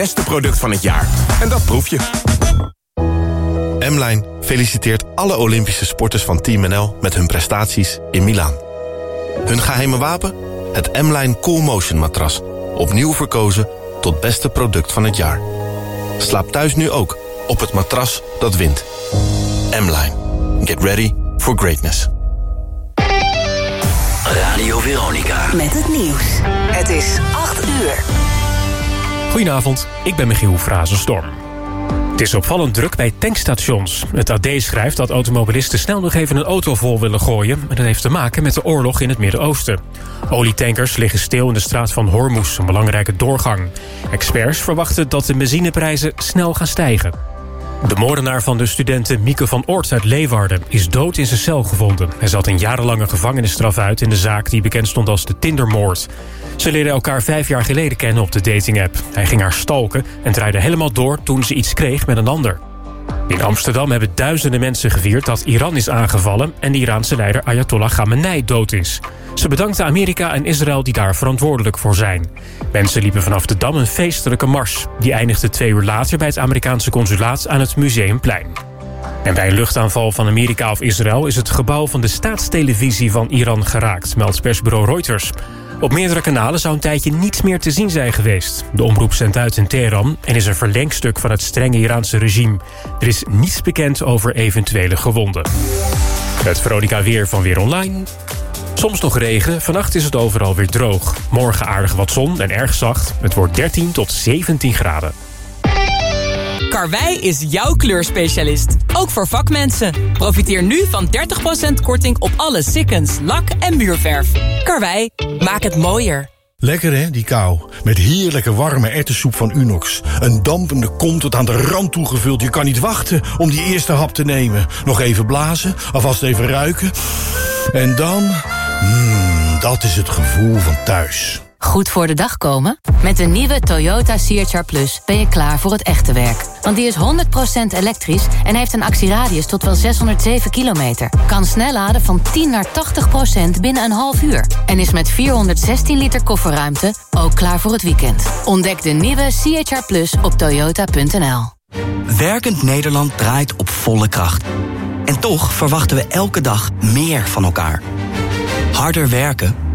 beste product van het jaar. En dat proef je. M-Line feliciteert alle Olympische sporters van Team NL... met hun prestaties in Milaan. Hun geheime wapen? Het M-Line Cool Motion matras. Opnieuw verkozen tot beste product van het jaar. Slaap thuis nu ook op het matras dat wint. M-Line. Get ready for greatness. Radio Veronica. Met het nieuws. Het is 8 uur. Goedenavond, ik ben Michiel Frazenstorm. Het is opvallend druk bij tankstations. Het AD schrijft dat automobilisten snel nog even een auto vol willen gooien. En dat heeft te maken met de oorlog in het Midden-Oosten. Olietankers liggen stil in de straat van Hormuz, een belangrijke doorgang. Experts verwachten dat de benzineprijzen snel gaan stijgen. De moordenaar van de studenten Mieke van Oort uit Leeuwarden... is dood in zijn cel gevonden. Hij zat een jarenlange gevangenisstraf uit in de zaak... die bekend stond als de Tindermoord. Ze leerden elkaar vijf jaar geleden kennen op de datingapp. Hij ging haar stalken en draaide helemaal door toen ze iets kreeg met een ander. In Amsterdam hebben duizenden mensen gevierd dat Iran is aangevallen... en de Iraanse leider Ayatollah Khamenei dood is. Ze bedankten Amerika en Israël die daar verantwoordelijk voor zijn. Mensen liepen vanaf de Dam een feestelijke mars. Die eindigde twee uur later bij het Amerikaanse consulaat aan het Museumplein. En bij een luchtaanval van Amerika of Israël... is het gebouw van de staatstelevisie van Iran geraakt, meldt persbureau Reuters. Op meerdere kanalen zou een tijdje niets meer te zien zijn geweest. De omroep zendt uit in Teheran en is een verlengstuk van het strenge Iraanse regime. Er is niets bekend over eventuele gewonden. Het Veronica Weer van Weer Online. Soms nog regen, vannacht is het overal weer droog. Morgen aardig wat zon en erg zacht. Het wordt 13 tot 17 graden. Karwei is jouw kleurspecialist. Ook voor vakmensen. Profiteer nu van 30% korting op alle sikkens, lak en muurverf. Karwei, maak het mooier. Lekker hè, die kou. Met heerlijke warme ertessoep van Unox. Een dampende kom tot aan de rand toegevuld. Je kan niet wachten om die eerste hap te nemen. Nog even blazen, alvast even ruiken. En dan... Mmm, dat is het gevoel van thuis. Goed voor de dag komen? Met de nieuwe Toyota CHR Plus ben je klaar voor het echte werk. Want die is 100% elektrisch en heeft een actieradius tot wel 607 kilometer. Kan snel laden van 10 naar 80% binnen een half uur. En is met 416 liter kofferruimte ook klaar voor het weekend. Ontdek de nieuwe CHR Plus op toyota.nl. Werkend Nederland draait op volle kracht. En toch verwachten we elke dag meer van elkaar. Harder werken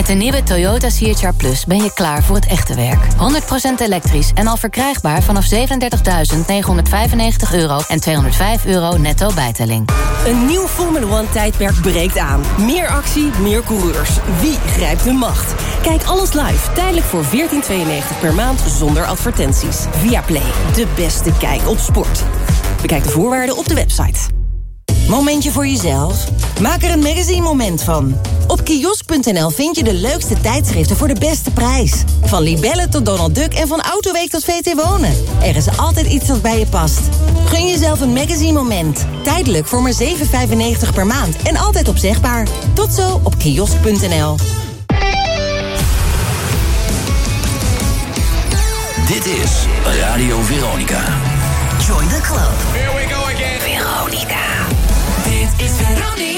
Met de nieuwe Toyota CHR Plus ben je klaar voor het echte werk. 100% elektrisch en al verkrijgbaar vanaf 37.995 euro en 205 euro netto bijtelling. Een nieuw Formula One tijdperk breekt aan. Meer actie, meer coureurs. Wie grijpt de macht? Kijk alles live, tijdelijk voor 14,92 per maand zonder advertenties. Via Play, de beste kijk op sport. Bekijk de voorwaarden op de website. Momentje voor jezelf? Maak er een magazine moment van. Op kiosk.nl vind je de leukste tijdschriften voor de beste prijs. Van Libellen tot Donald Duck en van Autoweek tot VT Wonen. Er is altijd iets dat bij je past. Gun jezelf een magazine moment. Tijdelijk voor maar 7,95 per maand en altijd opzegbaar. Tot zo op kiosk.nl. Dit is Radio Veronica. Join the club. Here we go is Veronica.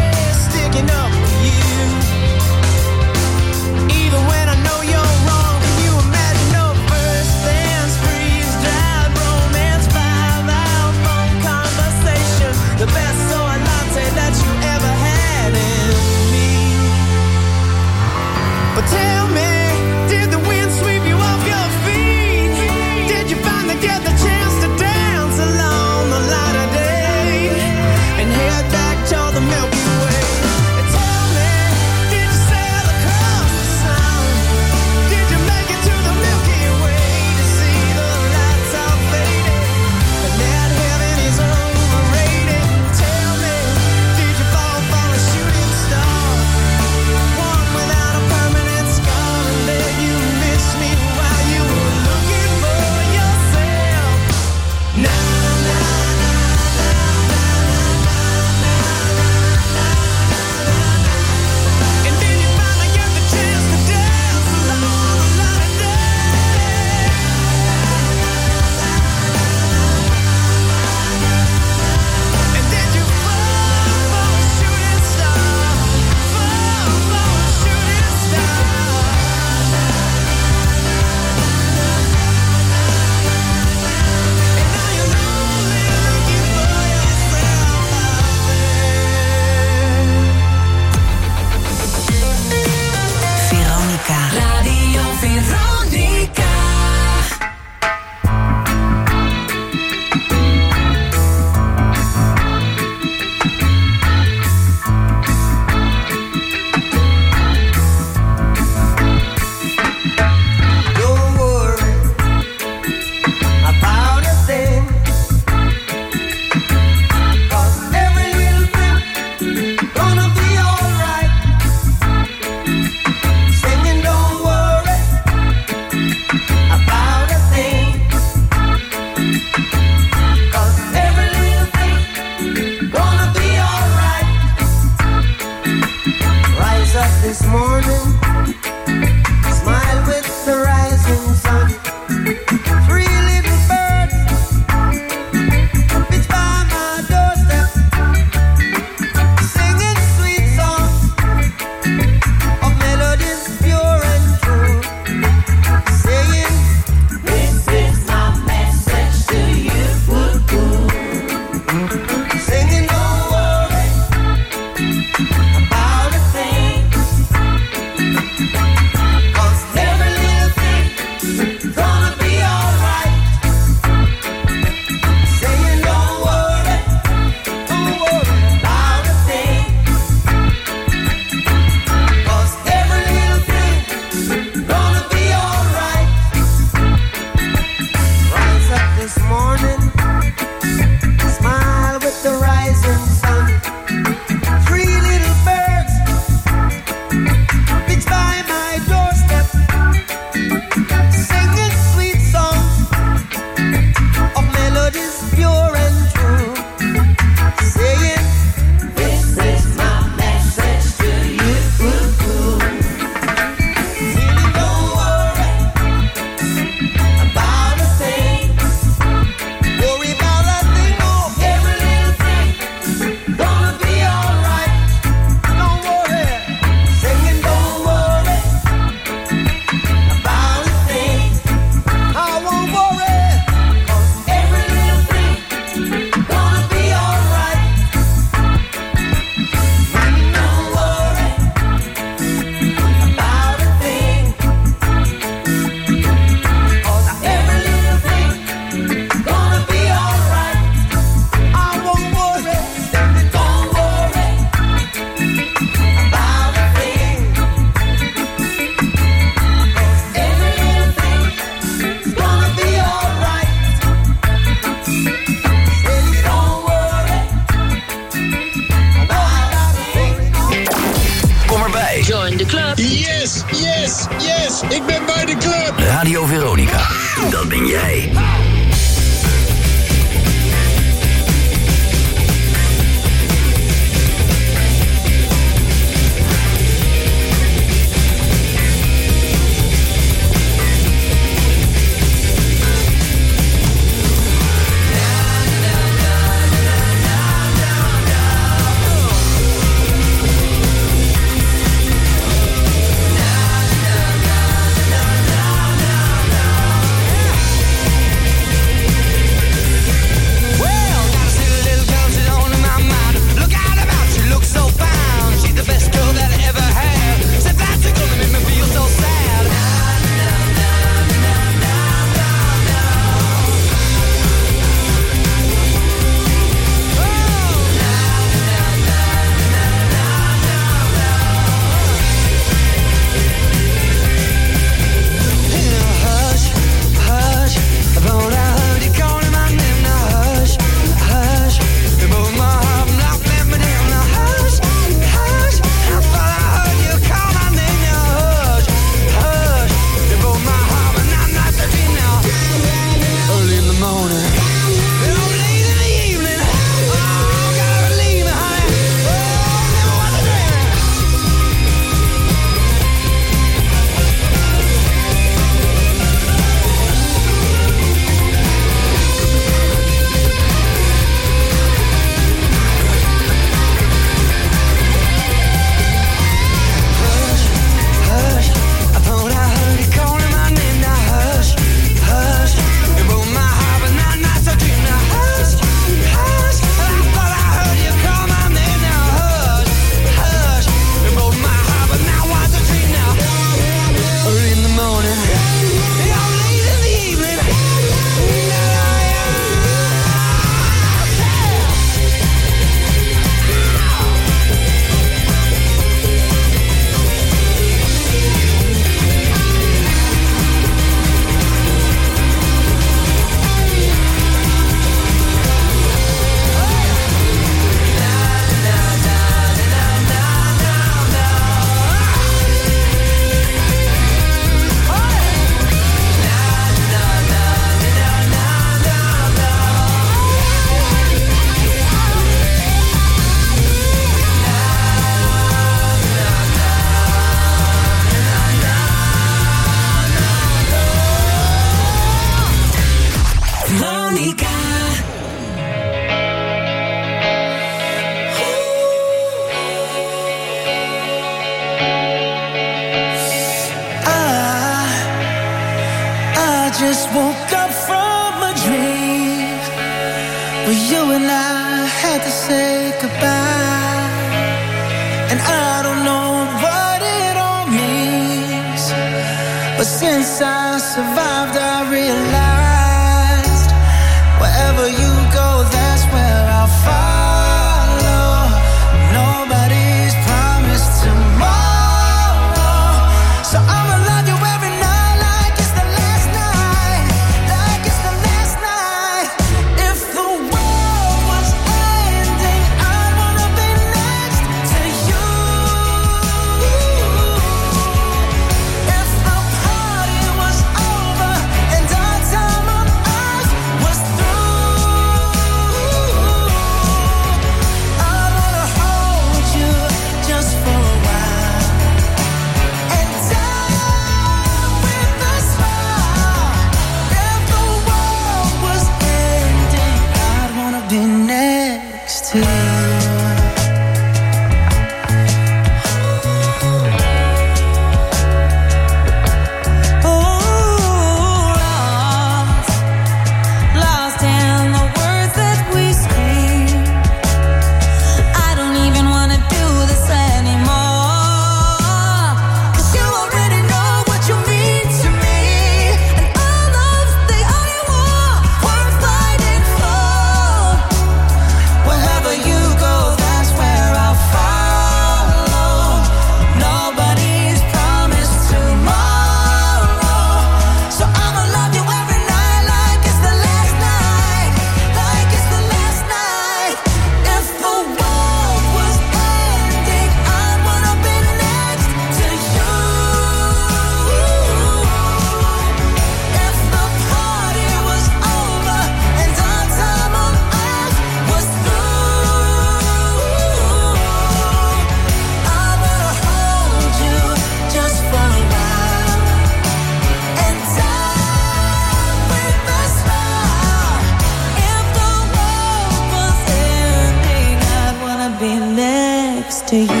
To you.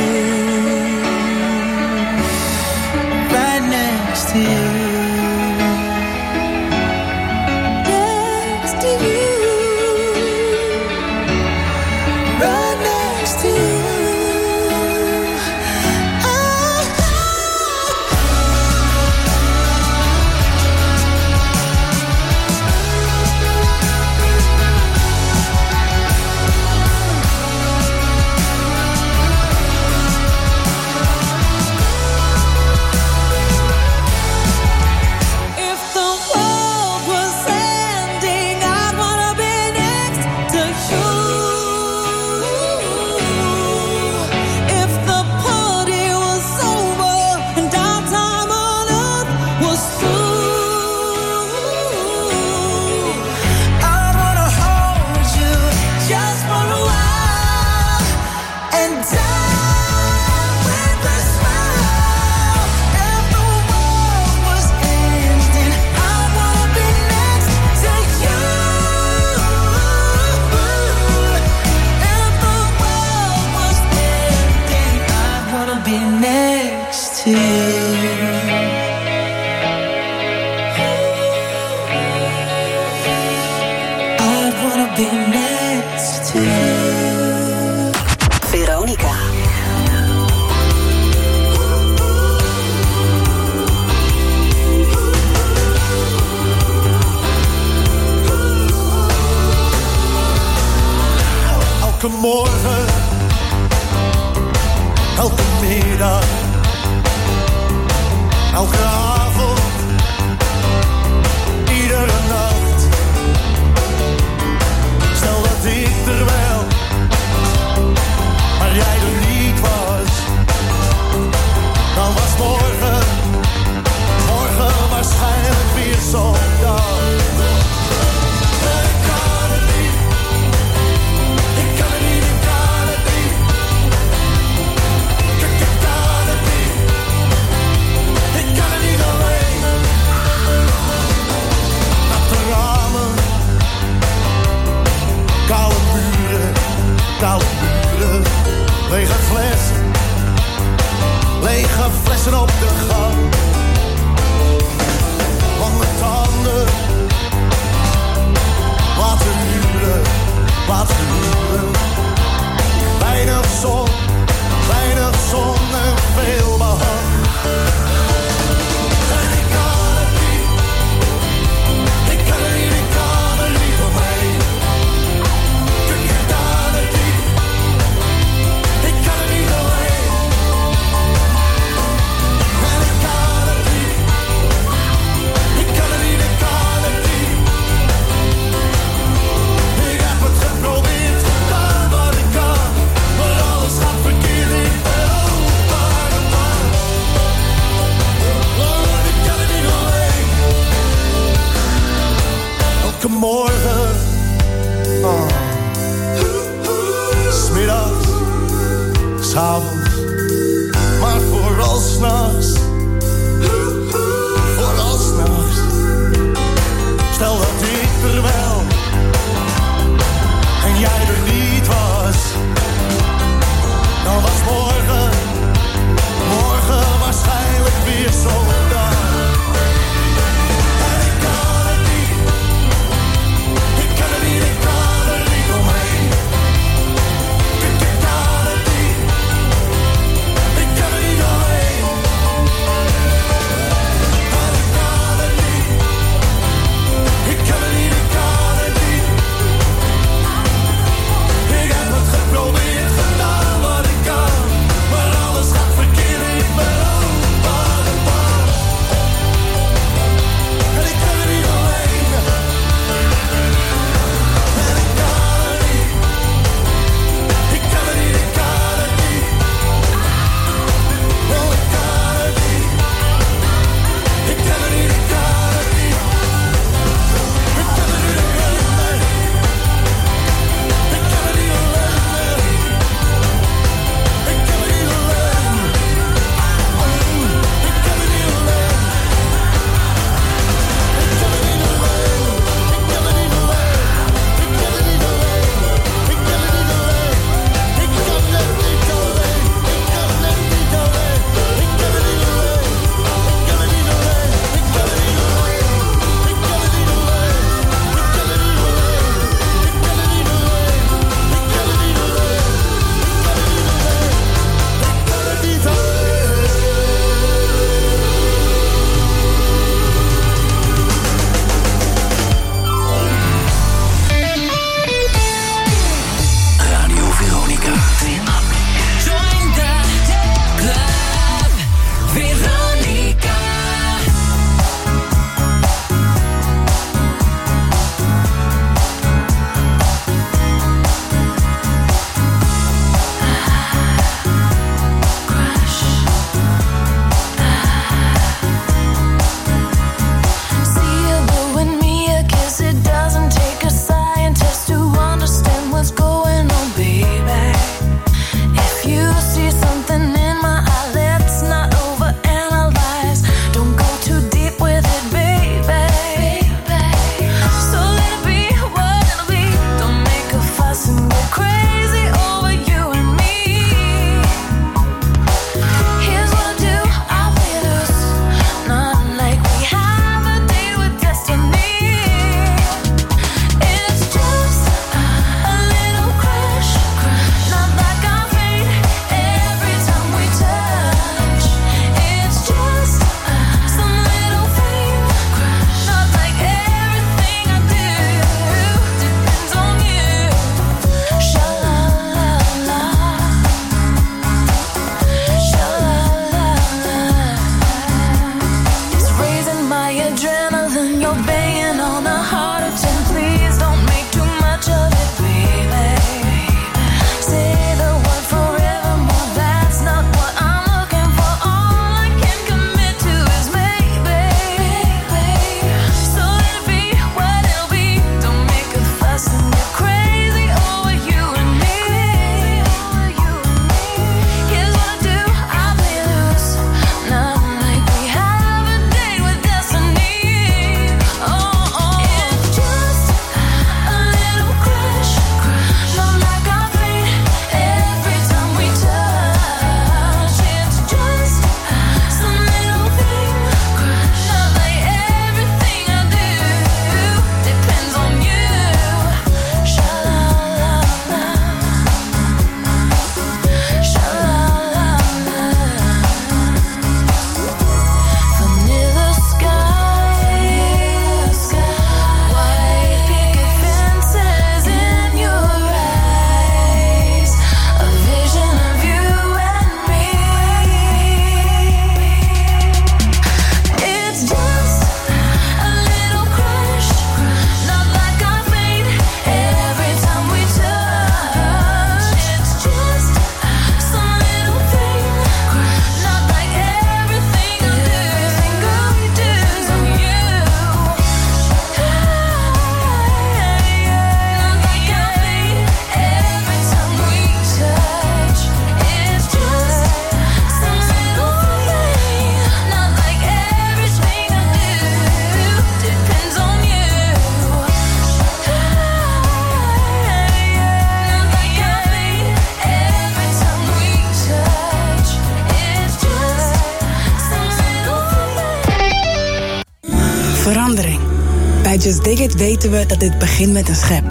Weten we dat dit begint met een schep.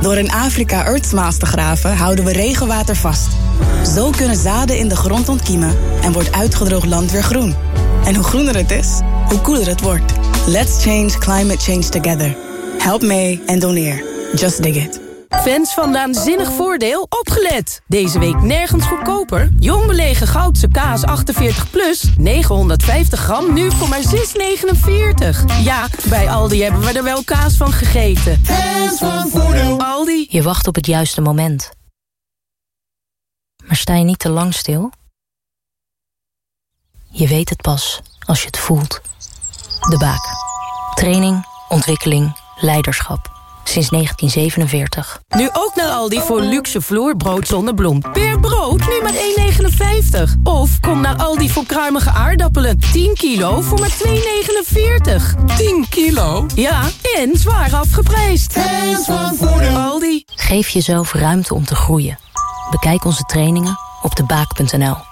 Door in Afrika Earthsmaals te graven houden we regenwater vast. Zo kunnen zaden in de grond ontkiemen en wordt uitgedroogd land weer groen. En hoe groener het is, hoe koeler het wordt. Let's change climate change together. Help mee en doneer. Just Dig It. Fans van Naanzinnig Voordeel, opgelet! Deze week nergens goedkoper. Jong belegen goudse kaas 48 plus, 950 gram, nu voor maar 6,49. Ja, bij Aldi hebben we er wel kaas van gegeten. Fans van Voordeel. Aldi. Je wacht op het juiste moment. Maar sta je niet te lang stil? Je weet het pas als je het voelt. De Baak. Training, ontwikkeling, leiderschap. Sinds 1947. Nu ook naar Aldi voor luxe vloerbrood zonder bloem. Per brood nu maar 1,59. Of kom naar Aldi voor kruimige aardappelen. 10 kilo voor maar 2,49. 10 kilo? Ja, en zwaar afgeprijsd. Fans van Voordeel. Aldi. Geef jezelf ruimte om te groeien. Bekijk onze trainingen op debaak.nl.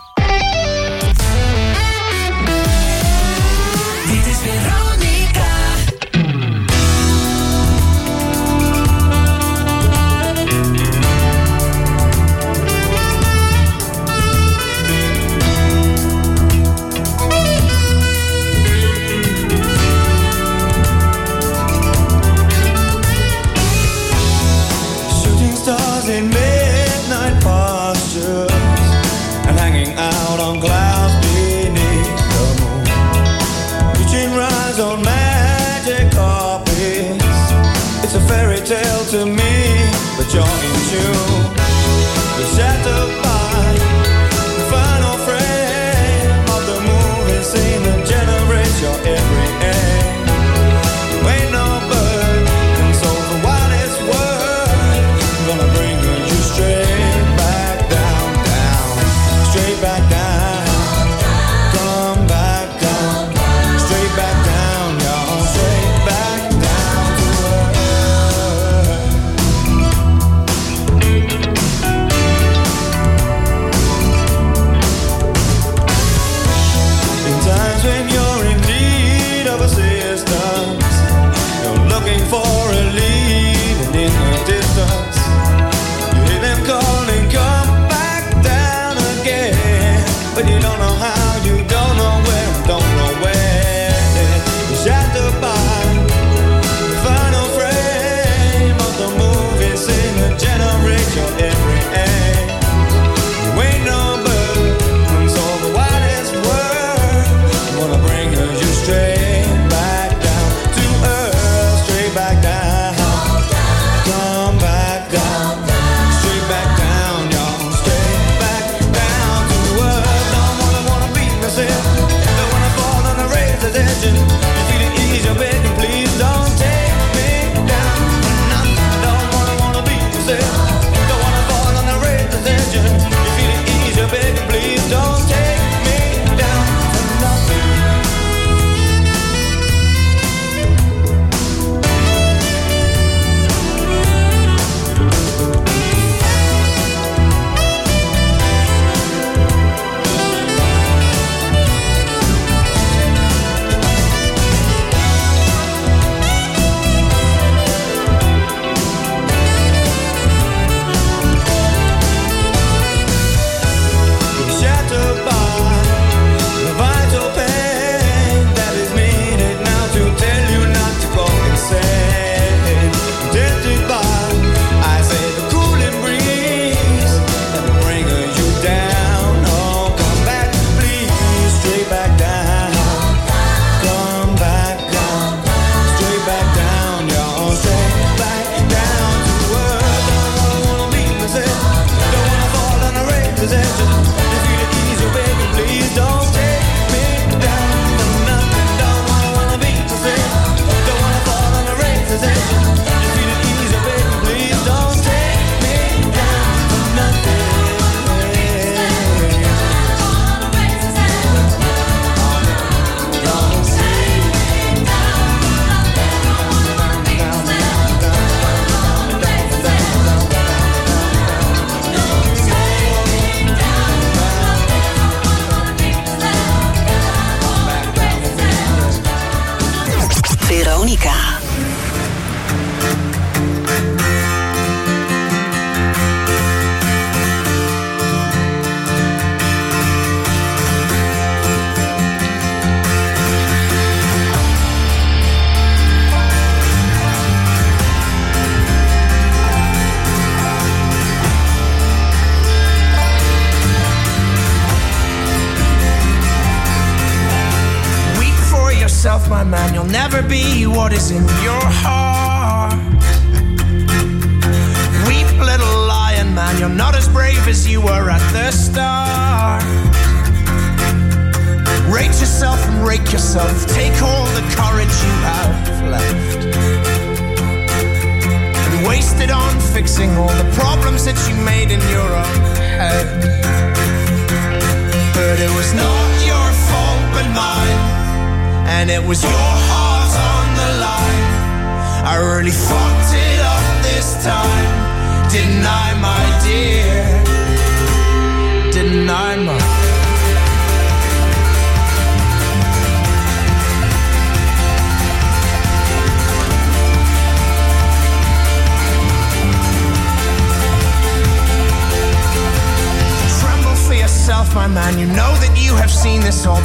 this all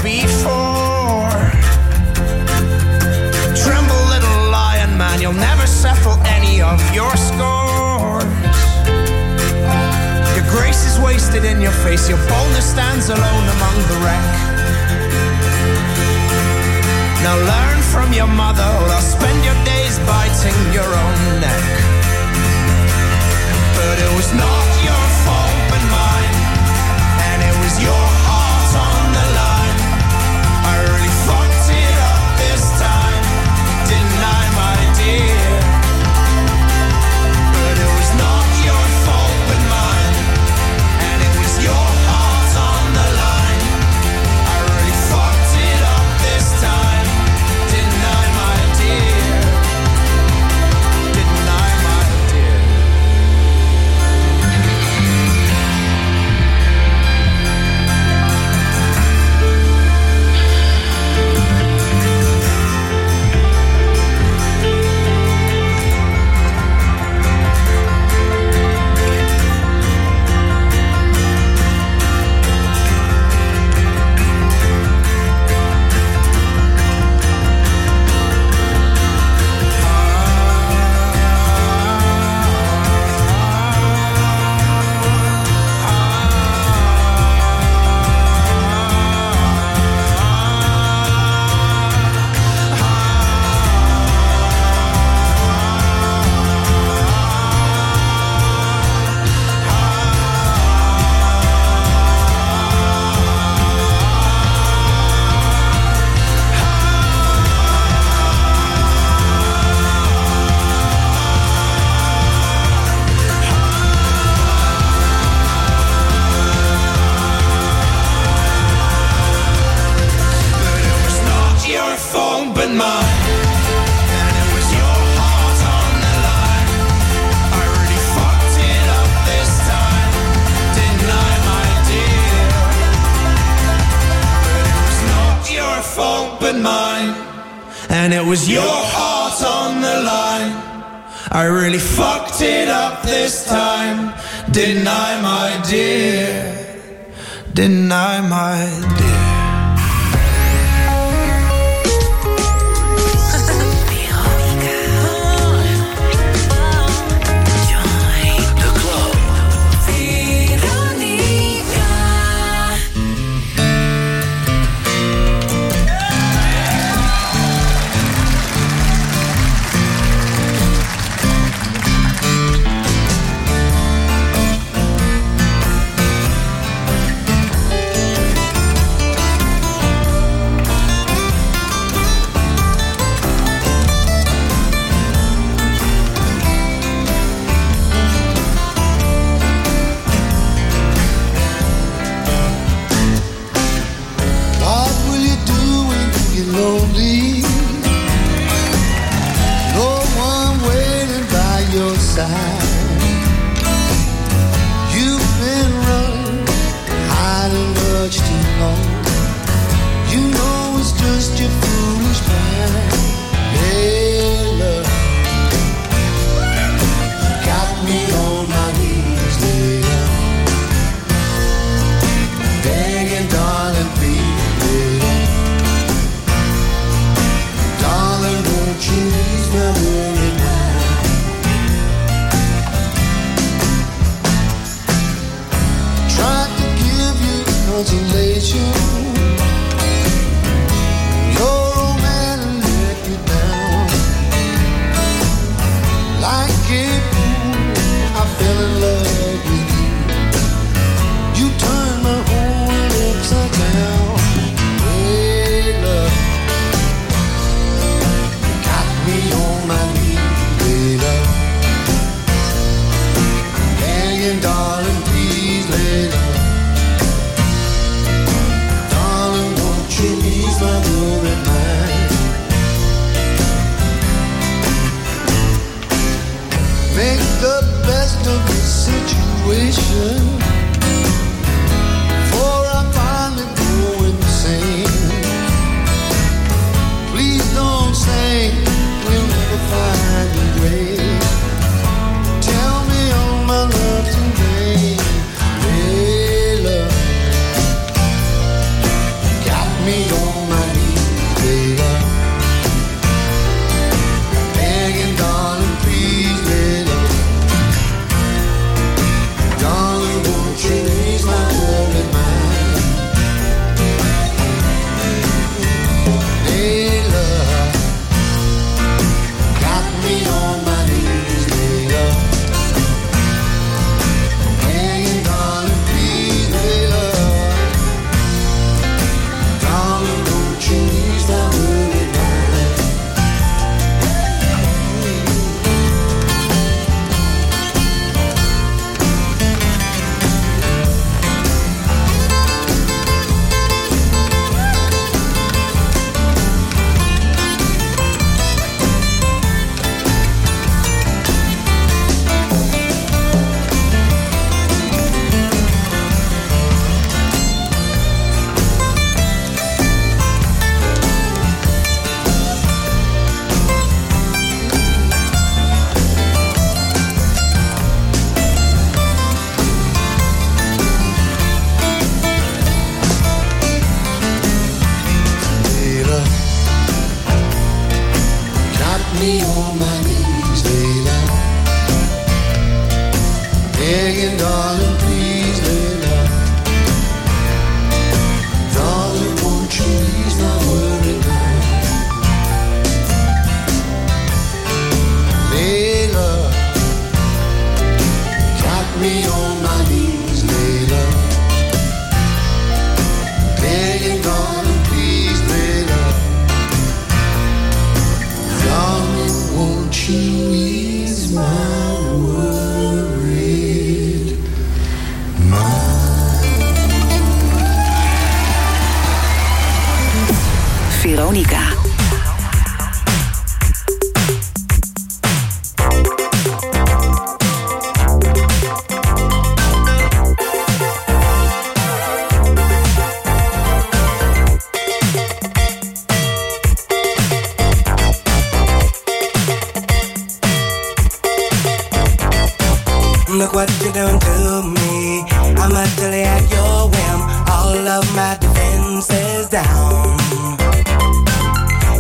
what you done to me. I'm utterly at your whim. All of my defenses down.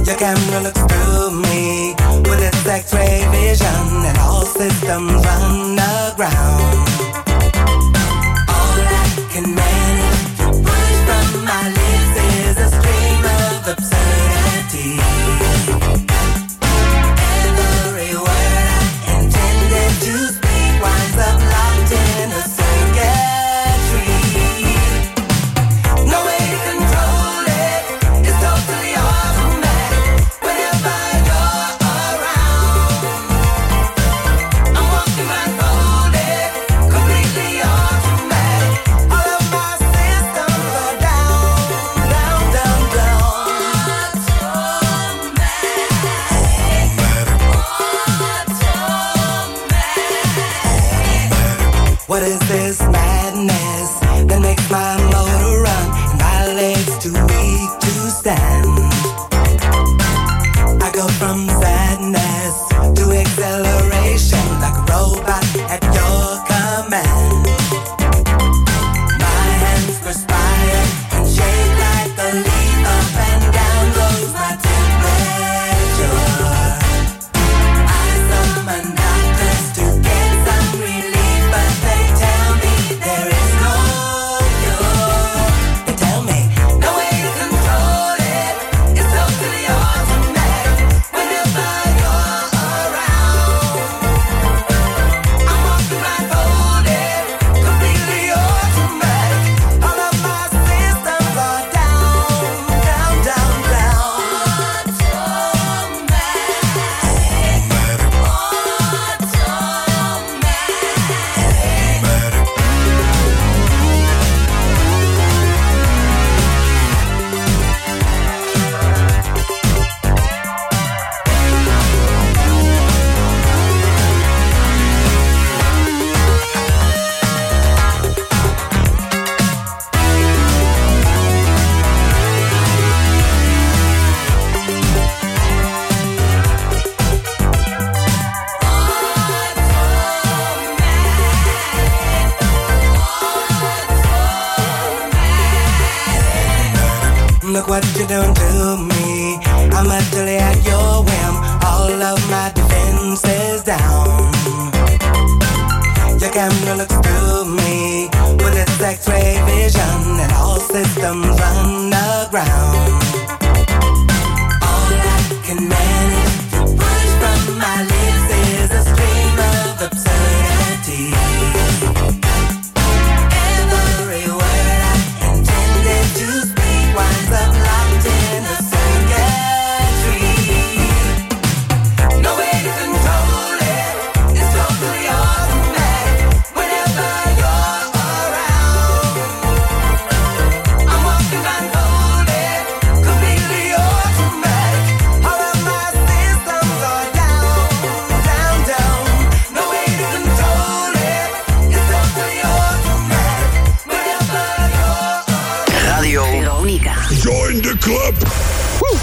Your camera looks through me with its X-ray vision, and all systems run aground.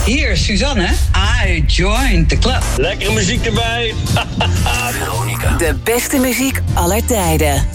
Hier, Suzanne. I joined the club. Lekkere muziek erbij. Veronica. De beste muziek aller tijden.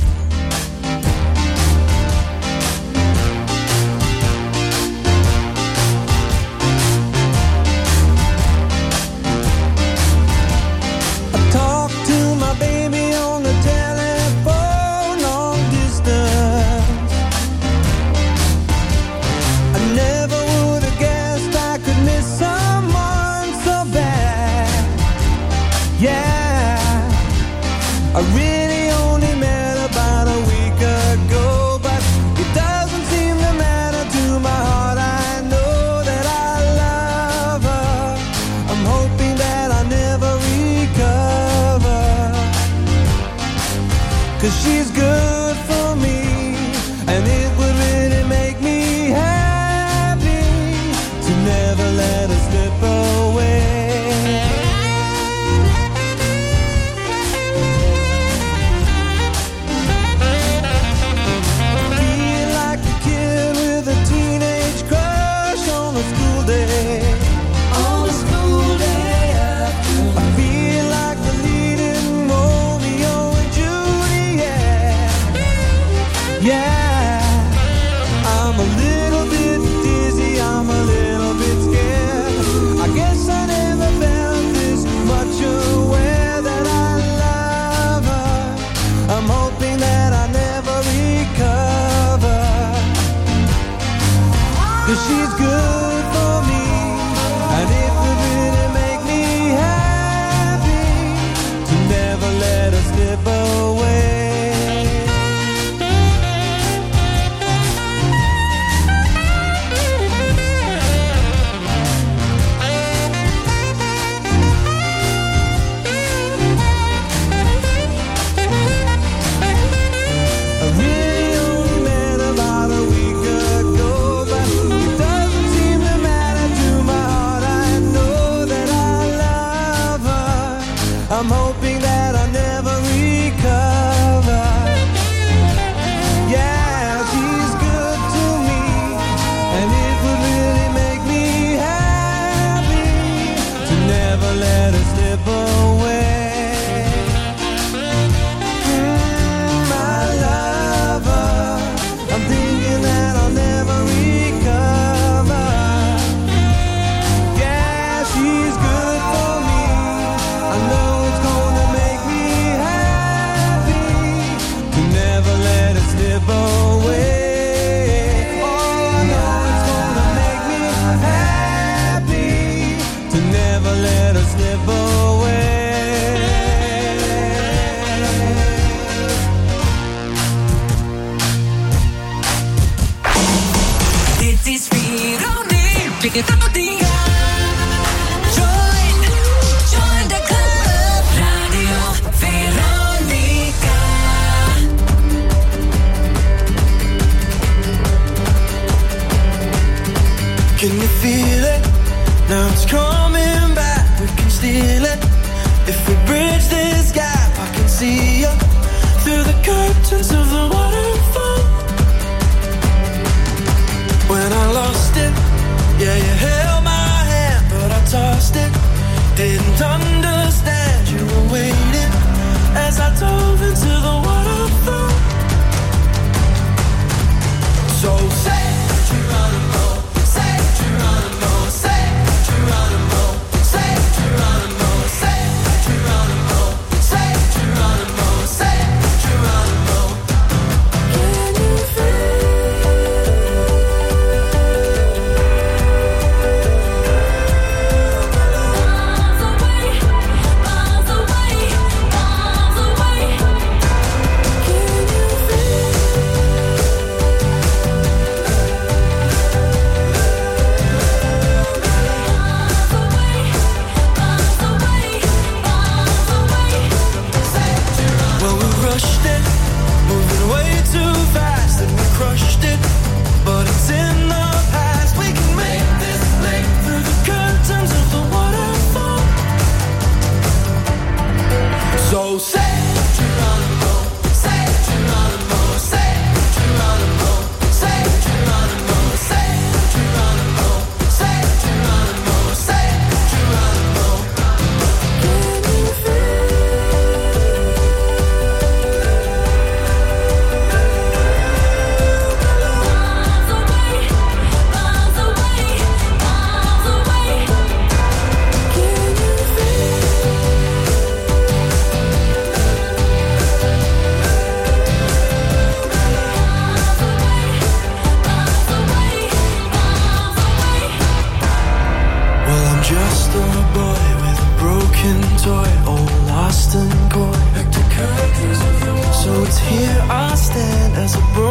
toy, all lost and coy. So it's here I stand as a broken.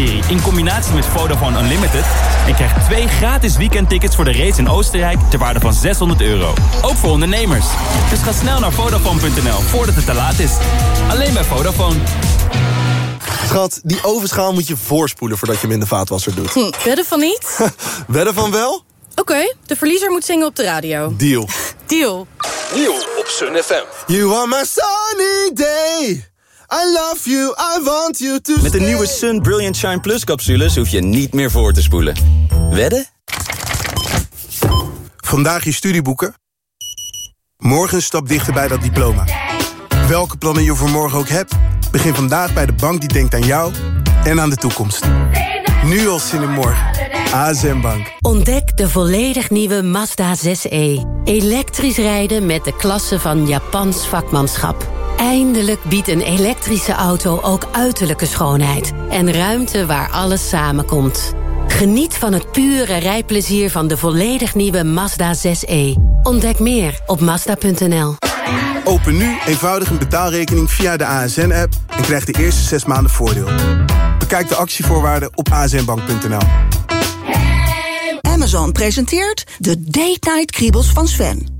S26-serie in combinatie met Vodafone Unlimited... en krijg twee gratis weekendtickets voor de race in Oostenrijk ter waarde van 600 euro. Ook voor ondernemers. Dus ga snel naar Vodafone.nl voordat het te laat is. Alleen bij Vodafone. Schat, die ovenschaal moet je voorspoelen voordat je hem in de vaatwasser doet. Hm, wedden van niet? Wedden van wel? Oké, de verliezer moet zingen op de radio. Deal. Deal. Nieuw op Sun FM. You are my sunny day. I love you, I want you to Met de nieuwe Sun Brilliant Shine Plus capsules hoef je niet meer voor te spoelen. Wedden? Vandaag je studieboeken. Morgen een stap dichter bij dat diploma. Welke plannen je voor morgen ook hebt... begin vandaag bij de bank die denkt aan jou en aan de toekomst. Nu al zin in morgen. ASM Bank. Ontdek de volledig nieuwe Mazda 6e. Elektrisch rijden met de klasse van Japans vakmanschap. Eindelijk biedt een elektrische auto ook uiterlijke schoonheid. En ruimte waar alles samenkomt. Geniet van het pure rijplezier van de volledig nieuwe Mazda 6e. Ontdek meer op Mazda.nl. Open nu eenvoudig een betaalrekening via de ASN-app... en krijg de eerste zes maanden voordeel. Bekijk de actievoorwaarden op asnbank.nl. Amazon presenteert de Date Night Kriebels van Sven.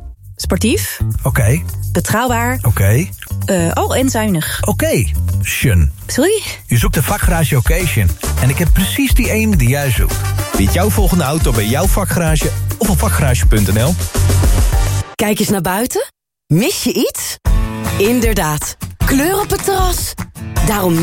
Sportief. Oké. Betrouwbaar. Oké. Eh, oh, en zuinig. Oké. Shun. Sorry? Je zoekt de vakgarage Occasion. En ik heb precies die ene die jij zoekt. Bied jouw volgende auto bij jouw vakgarage of op vakgarage.nl. Kijk eens naar buiten. Mis je iets? Inderdaad. Kleur op het terras. Daarom